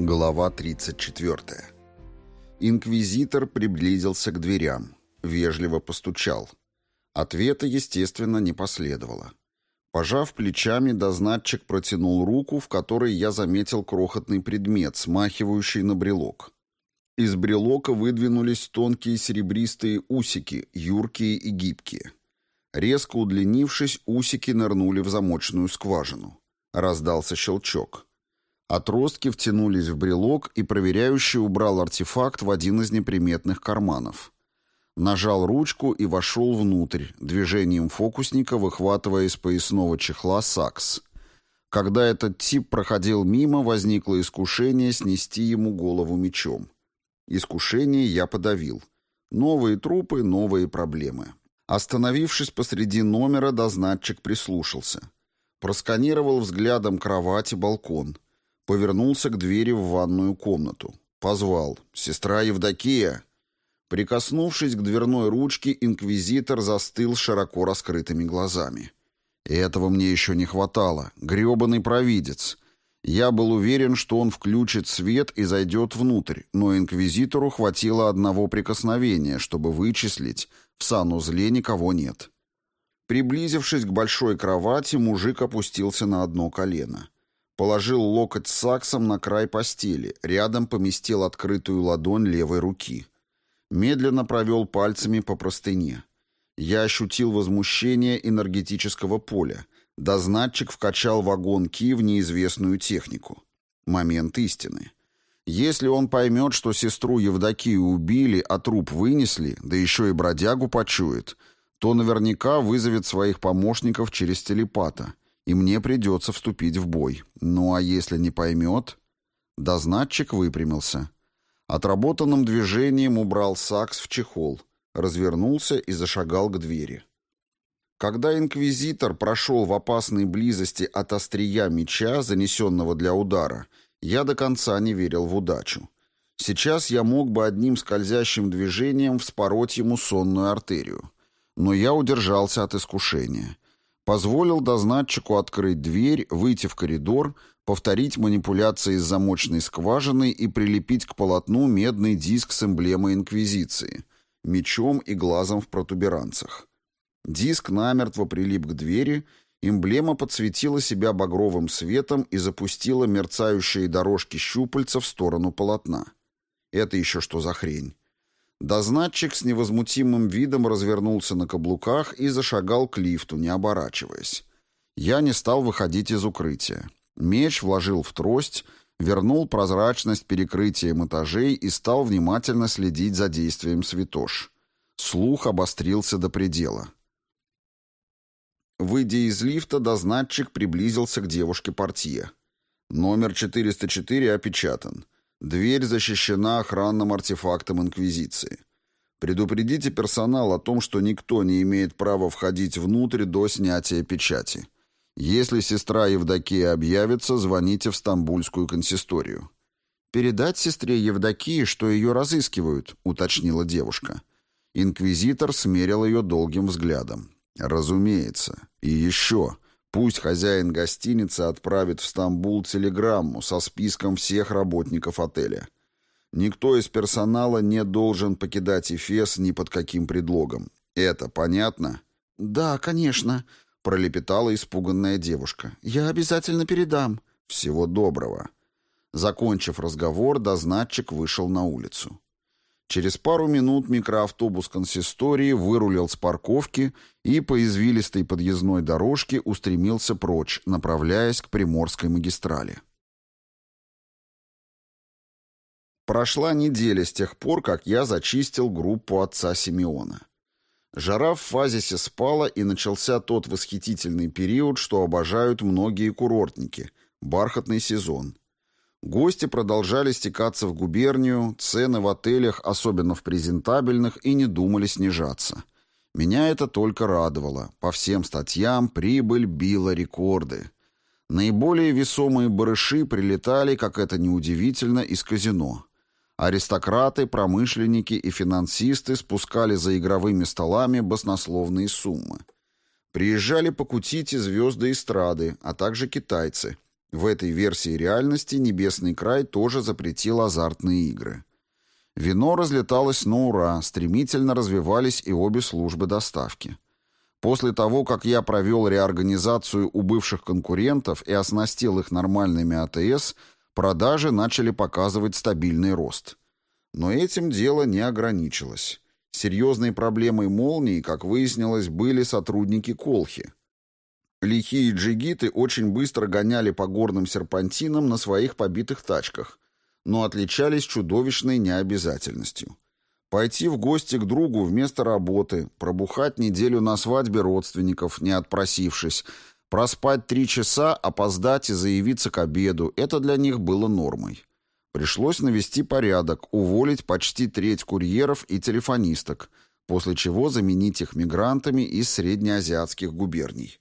Глава 34. Инквизитор приблизился к дверям, вежливо постучал. Ответа, естественно, не последовало. Пожав плечами, дознатчик протянул руку, в которой я заметил крохотный предмет, смахивающий на брелок. Из брелока выдвинулись тонкие серебристые усики, юркие и гибкие. Резко удлинившись, усики нырнули в замочную скважину. Раздался щелчок. Отростки втянулись в брелок, и проверяющий убрал артефакт в один из неприметных карманов. Нажал ручку и вошел внутрь, движением фокусника выхватывая из поясного чехла сакс. Когда этот тип проходил мимо, возникло искушение снести ему голову мечом. Искушение я подавил. Новые трупы, новые проблемы. Остановившись посреди номера, дознатчик прислушался. Просканировал взглядом кровать и балкон — Повернулся к двери в ванную комнату. Позвал. «Сестра Евдокия!» Прикоснувшись к дверной ручке, инквизитор застыл широко раскрытыми глазами. И этого мне еще не хватало. Гребаный провидец. Я был уверен, что он включит свет и зайдет внутрь, но инквизитору хватило одного прикосновения, чтобы вычислить, в санузле никого нет. Приблизившись к большой кровати, мужик опустился на одно колено. Положил локоть саксом на край постели, рядом поместил открытую ладонь левой руки. Медленно провел пальцами по простыне. Я ощутил возмущение энергетического поля. Дознатчик вкачал вагонки в неизвестную технику. Момент истины. Если он поймет, что сестру Евдокию убили, а труп вынесли, да еще и бродягу почует, то наверняка вызовет своих помощников через телепата — и мне придется вступить в бой. Ну а если не поймет... Дознатчик выпрямился. Отработанным движением убрал сакс в чехол, развернулся и зашагал к двери. Когда инквизитор прошел в опасной близости от острия меча, занесенного для удара, я до конца не верил в удачу. Сейчас я мог бы одним скользящим движением вспороть ему сонную артерию. Но я удержался от искушения — Позволил дознатчику открыть дверь, выйти в коридор, повторить манипуляции с замочной скважиной и прилепить к полотну медный диск с эмблемой Инквизиции, мечом и глазом в протуберанцах. Диск намертво прилип к двери, эмблема подсветила себя багровым светом и запустила мерцающие дорожки щупальца в сторону полотна. Это еще что за хрень? Дознатчик с невозмутимым видом развернулся на каблуках и зашагал к лифту, не оборачиваясь. Я не стал выходить из укрытия. Меч вложил в трость, вернул прозрачность перекрытием этажей и стал внимательно следить за действием святош. Слух обострился до предела. Выйдя из лифта, дознатчик приблизился к девушке-портье. Номер 404 опечатан. Дверь защищена охранным артефактом Инквизиции. Предупредите персонал о том, что никто не имеет права входить внутрь до снятия печати. Если сестра Евдокия объявится, звоните в Стамбульскую консисторию. «Передать сестре Евдокии, что ее разыскивают», — уточнила девушка. Инквизитор смерил ее долгим взглядом. «Разумеется. И еще. Пусть хозяин гостиницы отправит в Стамбул телеграмму со списком всех работников отеля. Никто из персонала не должен покидать Эфес ни под каким предлогом. Это понятно? «Да, конечно», — пролепетала испуганная девушка. «Я обязательно передам». «Всего доброго». Закончив разговор, дознатчик вышел на улицу. Через пару минут микроавтобус консистории вырулил с парковки и по извилистой подъездной дорожке устремился прочь, направляясь к Приморской магистрали. Прошла неделя с тех пор, как я зачистил группу отца Симеона. Жара в фазисе спала, и начался тот восхитительный период, что обожают многие курортники – бархатный сезон – Гости продолжали стекаться в губернию, цены в отелях, особенно в презентабельных, и не думали снижаться. Меня это только радовало. По всем статьям прибыль била рекорды. Наиболее весомые барыши прилетали, как это неудивительно, из казино. Аристократы, промышленники и финансисты спускали за игровыми столами баснословные суммы. Приезжали покутить и звезды эстрады, а также китайцы – В этой версии реальности Небесный край тоже запретил азартные игры. Вино разлеталось на ура, стремительно развивались и обе службы доставки. После того, как я провел реорганизацию у бывших конкурентов и оснастил их нормальными АТС, продажи начали показывать стабильный рост. Но этим дело не ограничилось. Серьезной проблемой «Молнии», как выяснилось, были сотрудники Колхи. Лихие джигиты очень быстро гоняли по горным серпантинам на своих побитых тачках, но отличались чудовищной необязательностью. Пойти в гости к другу вместо работы, пробухать неделю на свадьбе родственников, не отпросившись, проспать три часа, опоздать и заявиться к обеду – это для них было нормой. Пришлось навести порядок, уволить почти треть курьеров и телефонисток, после чего заменить их мигрантами из среднеазиатских губерний.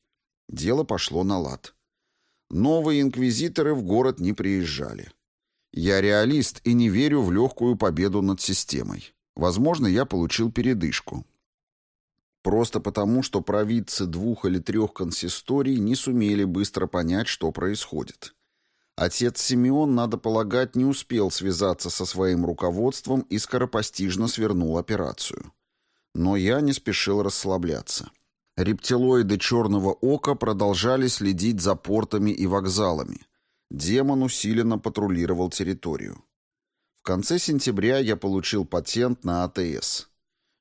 Дело пошло на лад. Новые инквизиторы в город не приезжали. Я реалист и не верю в легкую победу над системой. Возможно, я получил передышку. Просто потому, что провидцы двух или трех консисторий не сумели быстро понять, что происходит. Отец Симеон, надо полагать, не успел связаться со своим руководством и скоропостижно свернул операцию. Но я не спешил расслабляться. Рептилоиды черного ока продолжали следить за портами и вокзалами. Демон усиленно патрулировал территорию. В конце сентября я получил патент на АТС.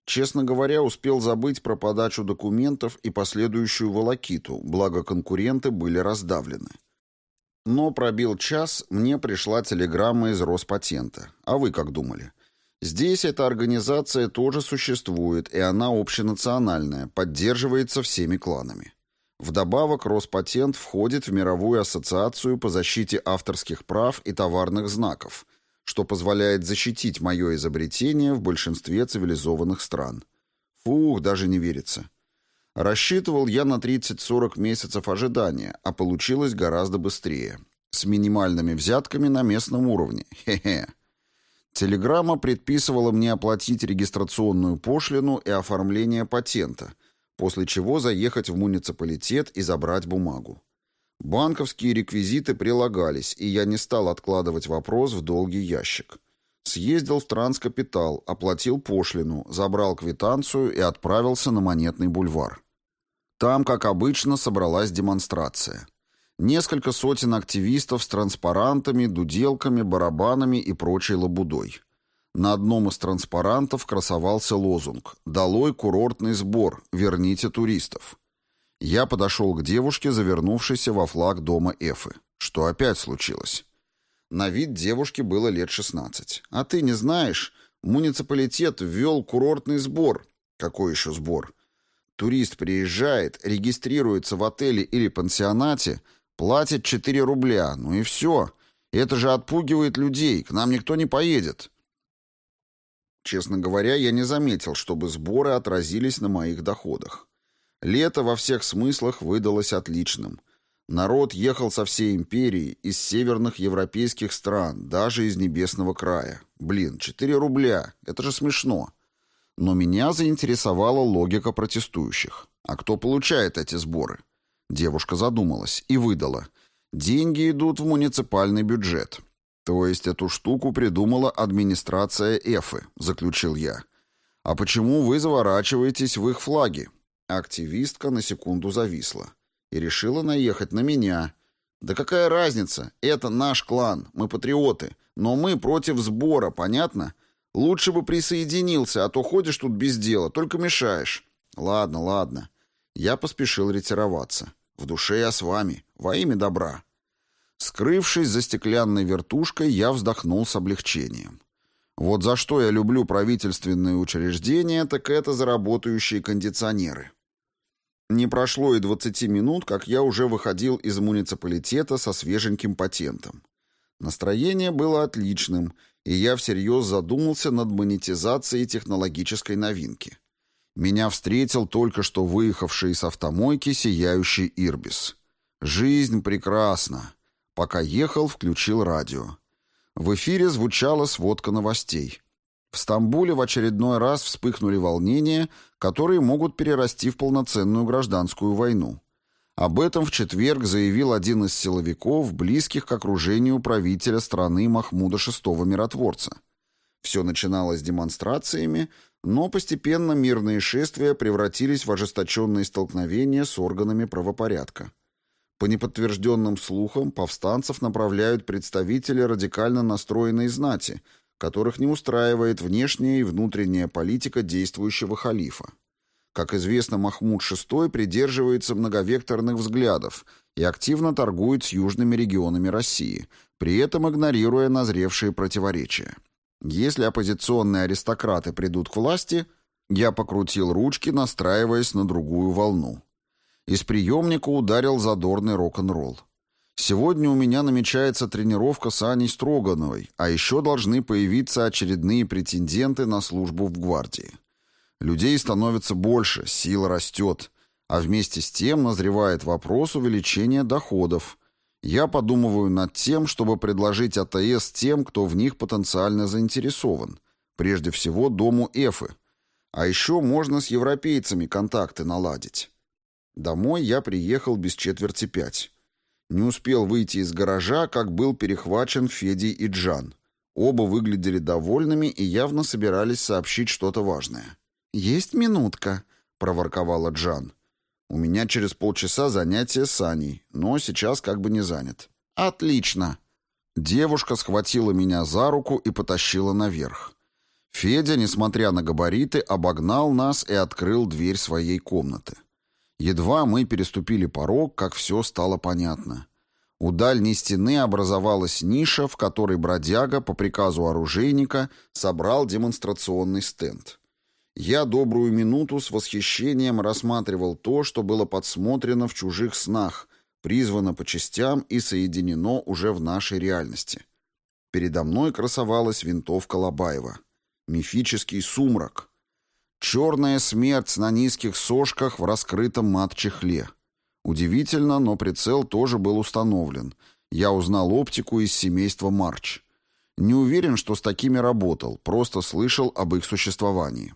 Честно говоря, успел забыть про подачу документов и последующую волокиту, благо конкуренты были раздавлены. Но пробил час, мне пришла телеграмма из Роспатента. А вы как думали? Здесь эта организация тоже существует, и она общенациональная, поддерживается всеми кланами. Вдобавок, Роспатент входит в мировую ассоциацию по защите авторских прав и товарных знаков, что позволяет защитить мое изобретение в большинстве цивилизованных стран. Фух, даже не верится. Рассчитывал я на 30-40 месяцев ожидания, а получилось гораздо быстрее. С минимальными взятками на местном уровне. Хе-хе. Телеграмма предписывала мне оплатить регистрационную пошлину и оформление патента, после чего заехать в муниципалитет и забрать бумагу. Банковские реквизиты прилагались, и я не стал откладывать вопрос в долгий ящик. Съездил в транскапитал, оплатил пошлину, забрал квитанцию и отправился на Монетный бульвар. Там, как обычно, собралась демонстрация. Несколько сотен активистов с транспарантами, дуделками, барабанами и прочей лабудой. На одном из транспарантов красовался лозунг «Долой курортный сбор, верните туристов». Я подошел к девушке, завернувшейся во флаг дома Эфы. Что опять случилось? На вид девушке было лет 16. А ты не знаешь, муниципалитет ввел курортный сбор. Какой еще сбор? Турист приезжает, регистрируется в отеле или пансионате, платит 4 рубля, ну и все. Это же отпугивает людей, к нам никто не поедет. Честно говоря, я не заметил, чтобы сборы отразились на моих доходах. Лето во всех смыслах выдалось отличным. Народ ехал со всей империи, из северных европейских стран, даже из Небесного края. Блин, 4 рубля, это же смешно. Но меня заинтересовала логика протестующих. А кто получает эти сборы? Девушка задумалась и выдала. Деньги идут в муниципальный бюджет. То есть эту штуку придумала администрация Эфы, заключил я. А почему вы заворачиваетесь в их флаги? Активистка на секунду зависла и решила наехать на меня. Да какая разница? Это наш клан, мы патриоты, но мы против сбора, понятно? Лучше бы присоединился, а то ходишь тут без дела, только мешаешь. Ладно, ладно. Я поспешил ретироваться. В душе я с вами, во имя добра. Скрывшись за стеклянной вертушкой, я вздохнул с облегчением. Вот за что я люблю правительственные учреждения, так это за работающие кондиционеры. Не прошло и 20 минут, как я уже выходил из муниципалитета со свеженьким патентом. Настроение было отличным, и я всерьез задумался над монетизацией технологической новинки. Меня встретил только что выехавший из автомойки сияющий Ирбис. Жизнь прекрасна. Пока ехал, включил радио. В эфире звучала сводка новостей. В Стамбуле в очередной раз вспыхнули волнения, которые могут перерасти в полноценную гражданскую войну. Об этом в четверг заявил один из силовиков, близких к окружению правителя страны Махмуда VI Миротворца. Все начиналось демонстрациями, но постепенно мирные шествия превратились в ожесточенные столкновения с органами правопорядка. По неподтвержденным слухам, повстанцев направляют представители радикально настроенной знати, которых не устраивает внешняя и внутренняя политика действующего халифа. Как известно, Махмуд VI придерживается многовекторных взглядов и активно торгует с южными регионами России, при этом игнорируя назревшие противоречия. Если оппозиционные аристократы придут к власти, я покрутил ручки, настраиваясь на другую волну. Из приемника ударил задорный рок-н-ролл. Сегодня у меня намечается тренировка с Аней Строгановой, а еще должны появиться очередные претенденты на службу в гвардии. Людей становится больше, сила растет, а вместе с тем назревает вопрос увеличения доходов. Я подумываю над тем, чтобы предложить АТС тем, кто в них потенциально заинтересован. Прежде всего, дому Эфы. А еще можно с европейцами контакты наладить. Домой я приехал без четверти пять. Не успел выйти из гаража, как был перехвачен Федей и Джан. Оба выглядели довольными и явно собирались сообщить что-то важное. «Есть минутка», — проворковала Джан. «У меня через полчаса занятие с Аней, но сейчас как бы не занят». «Отлично». Девушка схватила меня за руку и потащила наверх. Федя, несмотря на габариты, обогнал нас и открыл дверь своей комнаты. Едва мы переступили порог, как все стало понятно. У дальней стены образовалась ниша, в которой бродяга по приказу оружейника собрал демонстрационный стенд. Я добрую минуту с восхищением рассматривал то, что было подсмотрено в чужих снах, призвано по частям и соединено уже в нашей реальности. Передо мной красовалась винтовка Лобаева. Мифический сумрак. Черная смерть на низких сошках в раскрытом мат-чехле. Удивительно, но прицел тоже был установлен. Я узнал оптику из семейства Марч. Не уверен, что с такими работал, просто слышал об их существовании.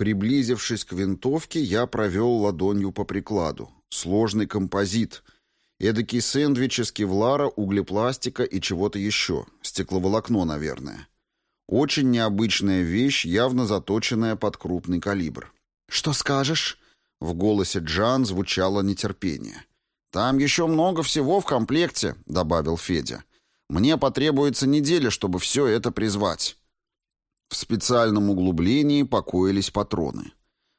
Приблизившись к винтовке, я провел ладонью по прикладу. Сложный композит. Эдакий сэндвич из кевлара, углепластика и чего-то еще. Стекловолокно, наверное. Очень необычная вещь, явно заточенная под крупный калибр. «Что скажешь?» В голосе Джан звучало нетерпение. «Там еще много всего в комплекте», — добавил Федя. «Мне потребуется неделя, чтобы все это призвать». В специальном углублении покоились патроны.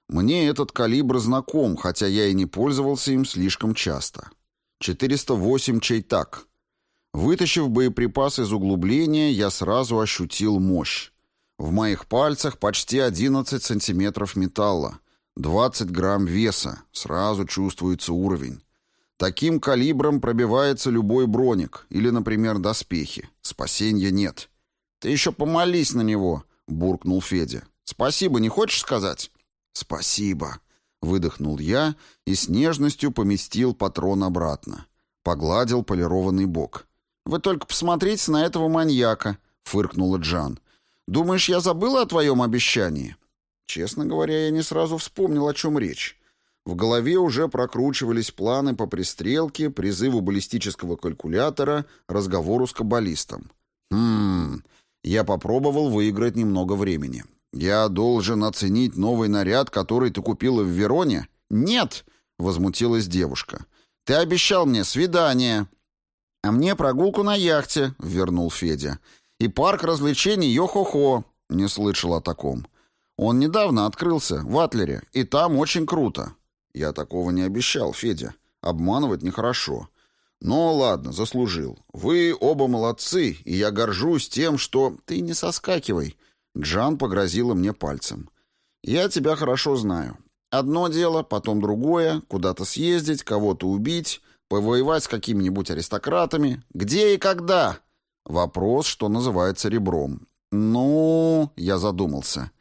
Мне этот калибр знаком, хотя я и не пользовался им слишком часто. 408 чайтак. Вытащив боеприпас из углубления, я сразу ощутил мощь. В моих пальцах почти 11 сантиметров металла, 20 грамм веса, сразу чувствуется уровень. Таким калибром пробивается любой броник или, например, доспехи. Спасения нет. Ты еще помолись на него, буркнул Федя. «Спасибо не хочешь сказать?» «Спасибо», — выдохнул я и с нежностью поместил патрон обратно. Погладил полированный бок. «Вы только посмотрите на этого маньяка», — фыркнула Джан. «Думаешь, я забыла о твоем обещании?» Честно говоря, я не сразу вспомнил, о чем речь. В голове уже прокручивались планы по пристрелке, призыву баллистического калькулятора, разговору с каббалистом. «Хм, я попробовал выиграть немного времени. «Я должен оценить новый наряд, который ты купила в Вероне?» «Нет!» — возмутилась девушка. «Ты обещал мне свидание». «А мне прогулку на яхте», — вернул Федя. «И парк развлечений Йо-Хо-Хо». Не слышал о таком. «Он недавно открылся, в Атлере, и там очень круто». «Я такого не обещал, Федя. Обманывать нехорошо. «Ну, ладно, заслужил. Вы оба молодцы, и я горжусь тем, что...» «Ты не соскакивай!» Джан погрозила мне пальцем. «Я тебя хорошо знаю. Одно дело, потом другое, куда-то съездить, кого-то убить, повоевать с какими-нибудь аристократами. Где и когда?» Вопрос, что называется ребром. «Ну...» — я задумался.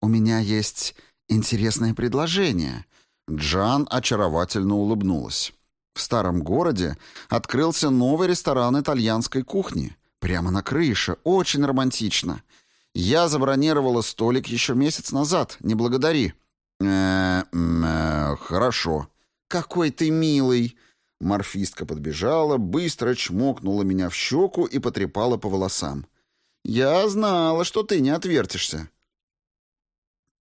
«У меня есть интересное предложение». Джан очаровательно улыбнулась. В старом городе открылся новый ресторан итальянской кухни. Прямо на крыше, очень романтично. Я забронировала столик еще месяц назад, не благодари. Э, -э, -э хорошо. «Какой ты милый!» Морфистка подбежала, быстро чмокнула меня в щеку и потрепала по волосам. «Я знала, что ты не отвертишься».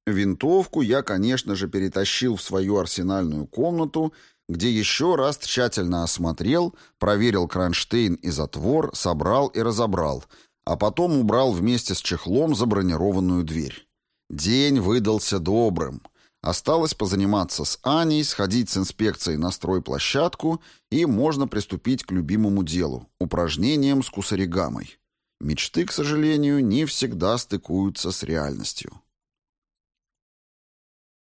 Винтовку я, конечно же, перетащил в свою арсенальную комнату, где еще раз тщательно осмотрел, проверил кронштейн и затвор, собрал и разобрал, а потом убрал вместе с чехлом за бронированную дверь. День выдался добрым. Осталось позаниматься с Аней, сходить с инспекцией на стройплощадку, и можно приступить к любимому делу – упражнениям с кусаригамой. Мечты, к сожалению, не всегда стыкуются с реальностью.